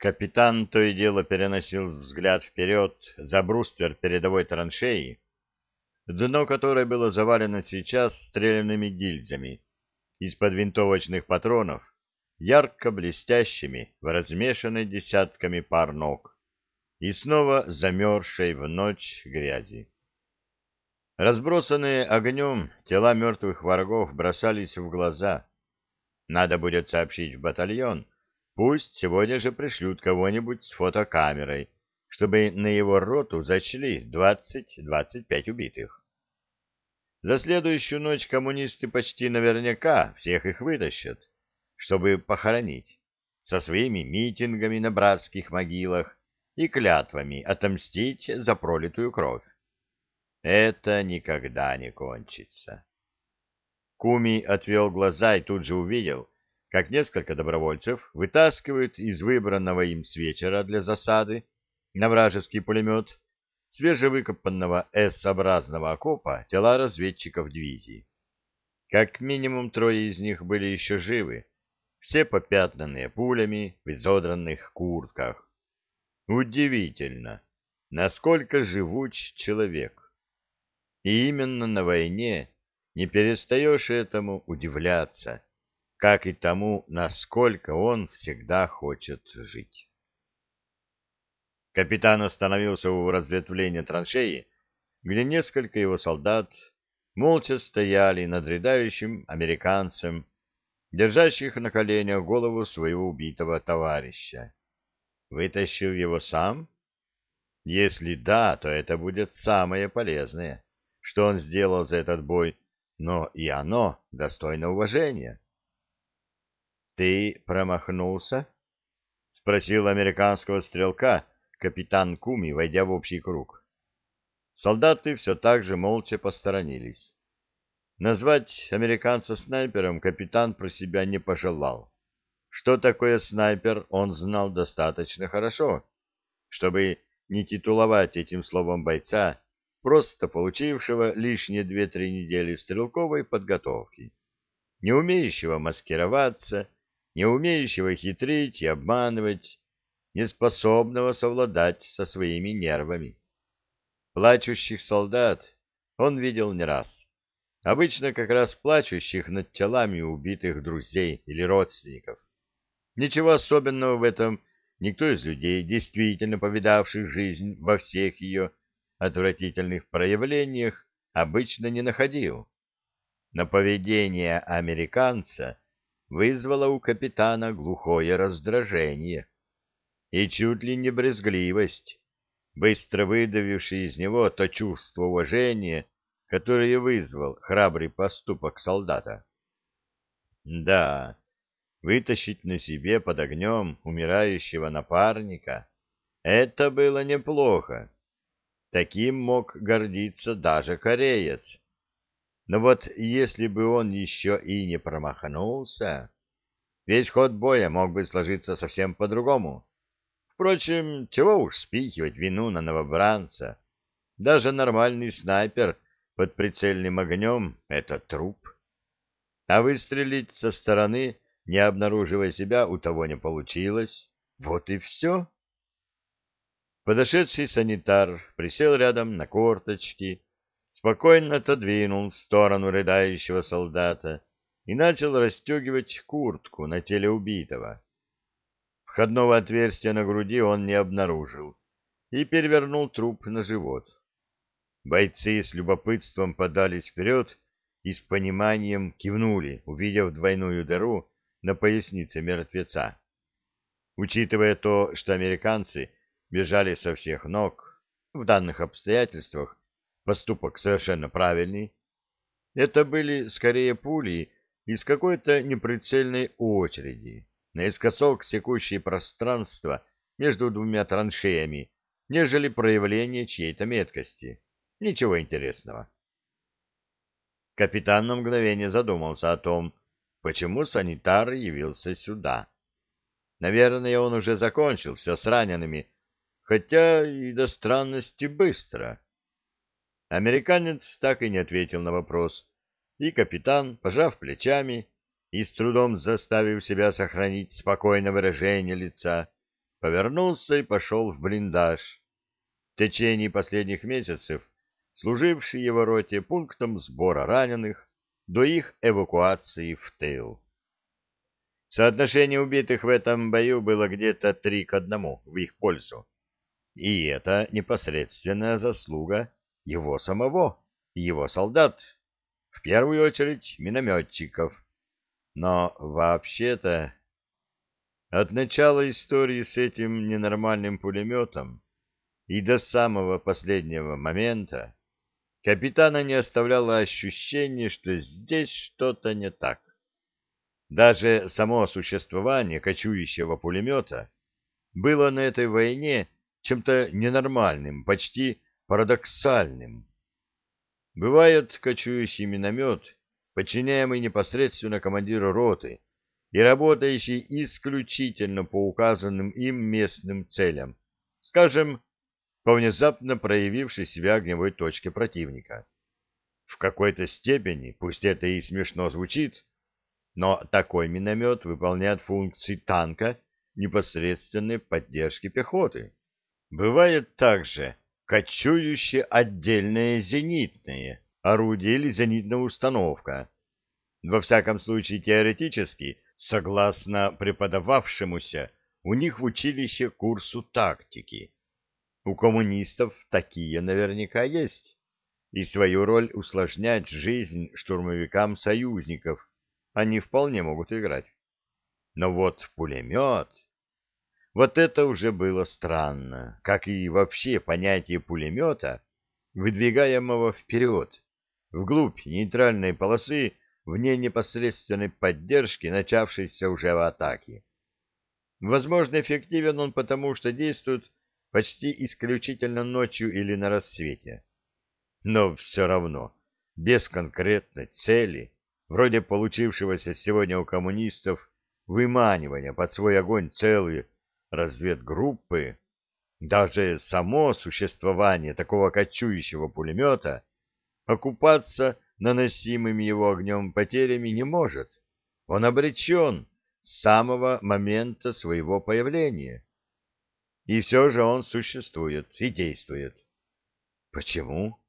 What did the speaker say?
Капитан то и дело переносил взгляд вперед за бруствер передовой траншеи, дно которой было завалено сейчас стрелянными гильзами из-под винтовочных патронов, ярко блестящими в размешанной десятками пар ног, и снова замерзшей в ночь грязи. Разбросанные огнем тела мертвых врагов бросались в глаза. Надо будет сообщить в батальон, пусть сегодня же пришлют кого-нибудь с фотокамерой, чтобы на его роту зачли 20-25 убитых. За следующую ночь коммунисты почти наверняка всех их вытащат, чтобы похоронить, со своими митингами на братских могилах и клятвами отомстить за пролитую кровь. Это никогда не кончится. Куми отвел глаза и тут же увидел, как несколько добровольцев вытаскивают из выбранного им с вечера для засады на вражеский пулемет свежевыкопанного S-образного окопа тела разведчиков дивизии. Как минимум трое из них были еще живы, все попятнанные пулями в изодранных куртках. Удивительно, насколько живуч человек. И именно на войне не перестаешь этому удивляться, как и тому, насколько он всегда хочет жить. Капитан остановился у разветвления траншеи, где несколько его солдат молча стояли над рядающим американцем, держащих на коленях голову своего убитого товарища. Вытащил его сам? Если да, то это будет самое полезное что он сделал за этот бой, но и оно достойно уважения. — Ты промахнулся? — спросил американского стрелка капитан Куми, войдя в общий круг. Солдаты все так же молча посторонились. Назвать американца снайпером капитан про себя не пожелал. Что такое снайпер, он знал достаточно хорошо, чтобы не титуловать этим словом бойца, просто получившего лишние две-три недели стрелковой подготовки, не умеющего маскироваться, не умеющего хитрить и обманывать, не способного совладать со своими нервами. Плачущих солдат он видел не раз. Обычно как раз плачущих над телами убитых друзей или родственников. Ничего особенного в этом никто из людей, действительно повидавших жизнь во всех ее отвратительных проявлениях обычно не находил. Но поведение американца вызвало у капитана глухое раздражение и чуть ли не брезгливость, быстро выдавивший из него то чувство уважения, которое вызвал храбрый поступок солдата. Да, вытащить на себе под огнем умирающего напарника — это было неплохо. Таким мог гордиться даже кореец. Но вот если бы он еще и не промахнулся, весь ход боя мог бы сложиться совсем по-другому. Впрочем, чего уж спихивать вину на новобранца. Даже нормальный снайпер под прицельным огнем — это труп. А выстрелить со стороны, не обнаруживая себя, у того не получилось. Вот и все. Подошедший санитар присел рядом на корточки, спокойно отодвинул в сторону рыдающего солдата и начал расстегивать куртку на теле убитого. Входного отверстия на груди он не обнаружил и перевернул труп на живот. Бойцы с любопытством подались вперед и с пониманием кивнули, увидев двойную дыру на пояснице мертвеца. Учитывая то, что американцы бежали со всех ног. В данных обстоятельствах поступок совершенно правильный. Это были скорее пули из какой-то неприцельной очереди, наискосок секущие пространство между двумя траншеями, нежели проявление чьей-то меткости. Ничего интересного. Капитан на мгновение задумался о том, почему санитар явился сюда. Наверное, он уже закончил все с ранеными, хотя и до странности быстро. Американец так и не ответил на вопрос, и капитан, пожав плечами и с трудом заставив себя сохранить спокойное выражение лица, повернулся и пошел в блиндаж. В течение последних месяцев служивший его роте пунктом сбора раненых до их эвакуации в тыл. Соотношение убитых в этом бою было где-то три к одному в их пользу. И это непосредственная заслуга его самого и его солдат, в первую очередь минометчиков. Но вообще-то от начала истории с этим ненормальным пулеметом и до самого последнего момента капитана не оставляло ощущение, что здесь что-то не так. Даже само существование кочующего пулемета было на этой войне чем-то ненормальным, почти парадоксальным. Бывает кочующий миномет, подчиняемый непосредственно командиру роты и работающий исключительно по указанным им местным целям, скажем, по внезапно проявившей себя огневой точке противника. В какой-то степени, пусть это и смешно звучит, но такой миномет выполняет функции танка непосредственной поддержки пехоты. Бывает также кочующее отдельное зенитное орудие или зенитная установка. Во всяком случае, теоретически, согласно преподававшемуся у них в училище курсу тактики. У коммунистов такие наверняка есть, и свою роль усложнять жизнь штурмовикам союзников они вполне могут играть. Но вот пулемет... Вот это уже было странно, как и вообще понятие пулемета, выдвигаемого вперед, вглубь нейтральной полосы, вне непосредственной поддержки, начавшейся уже в атаке. Возможно, эффективен он потому, что действует почти исключительно ночью или на рассвете. Но все равно, без конкретной цели, вроде получившегося сегодня у коммунистов выманивания под свой огонь целые разведгруппы, даже само существование такого кочующего пулемета окупаться наносимыми его огнем потерями не может. Он обречен с самого момента своего появления. И все же он существует и действует. Почему?